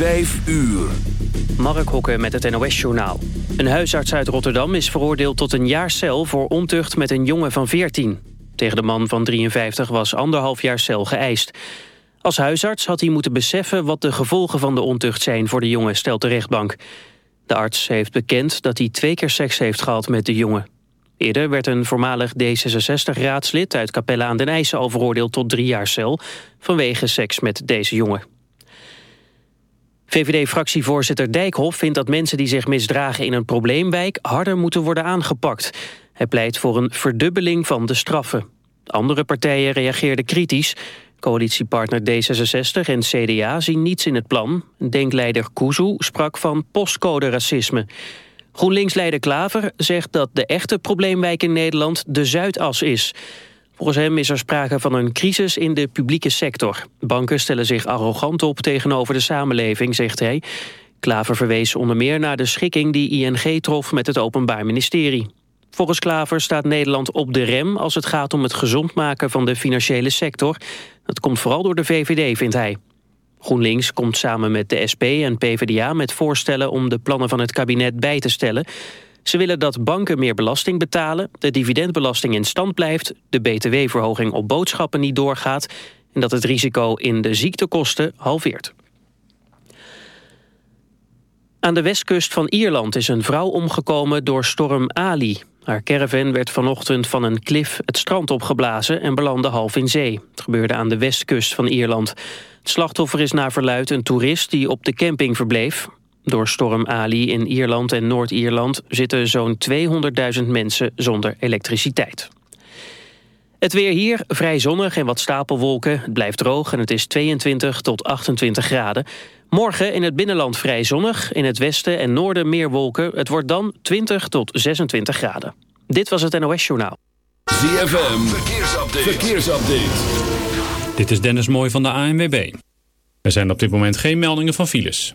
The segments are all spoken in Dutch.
5 uur. Mark Hokke met het NOS-journaal. Een huisarts uit Rotterdam is veroordeeld tot een jaar cel... voor ontucht met een jongen van 14. Tegen de man van 53 was anderhalf jaar cel geëist. Als huisarts had hij moeten beseffen... wat de gevolgen van de ontucht zijn voor de jongen, stelt de rechtbank. De arts heeft bekend dat hij twee keer seks heeft gehad met de jongen. Eerder werd een voormalig D66-raadslid uit Capelle aan den IJssel... al veroordeeld tot drie jaar cel vanwege seks met deze jongen. VVD-fractievoorzitter Dijkhoff vindt dat mensen die zich misdragen in een probleemwijk harder moeten worden aangepakt. Hij pleit voor een verdubbeling van de straffen. Andere partijen reageerden kritisch. Coalitiepartner D66 en CDA zien niets in het plan. Denkleider Kuzu sprak van postcode-racisme. GroenLinks-leider Klaver zegt dat de echte probleemwijk in Nederland de Zuidas is. Volgens hem is er sprake van een crisis in de publieke sector. Banken stellen zich arrogant op tegenover de samenleving, zegt hij. Klaver verwees onder meer naar de schikking die ING trof met het Openbaar Ministerie. Volgens Klaver staat Nederland op de rem als het gaat om het gezond maken van de financiële sector. Dat komt vooral door de VVD, vindt hij. GroenLinks komt samen met de SP en PvdA met voorstellen om de plannen van het kabinet bij te stellen. Ze willen dat banken meer belasting betalen, de dividendbelasting in stand blijft, de btw-verhoging op boodschappen niet doorgaat en dat het risico in de ziektekosten halveert. Aan de westkust van Ierland is een vrouw omgekomen door storm Ali. Haar caravan werd vanochtend van een klif het strand opgeblazen en belandde half in zee. Het gebeurde aan de westkust van Ierland. Het slachtoffer is naar verluid een toerist die op de camping verbleef. Door storm Ali in Ierland en Noord-Ierland zitten zo'n 200.000 mensen zonder elektriciteit. Het weer hier, vrij zonnig en wat stapelwolken. Het blijft droog en het is 22 tot 28 graden. Morgen in het binnenland vrij zonnig. In het westen en noorden meer wolken. Het wordt dan 20 tot 26 graden. Dit was het NOS Journaal. ZFM, verkeersupdate. verkeersupdate. Dit is Dennis Mooij van de ANWB. Er zijn op dit moment geen meldingen van files.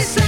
It's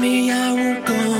me, I won't go.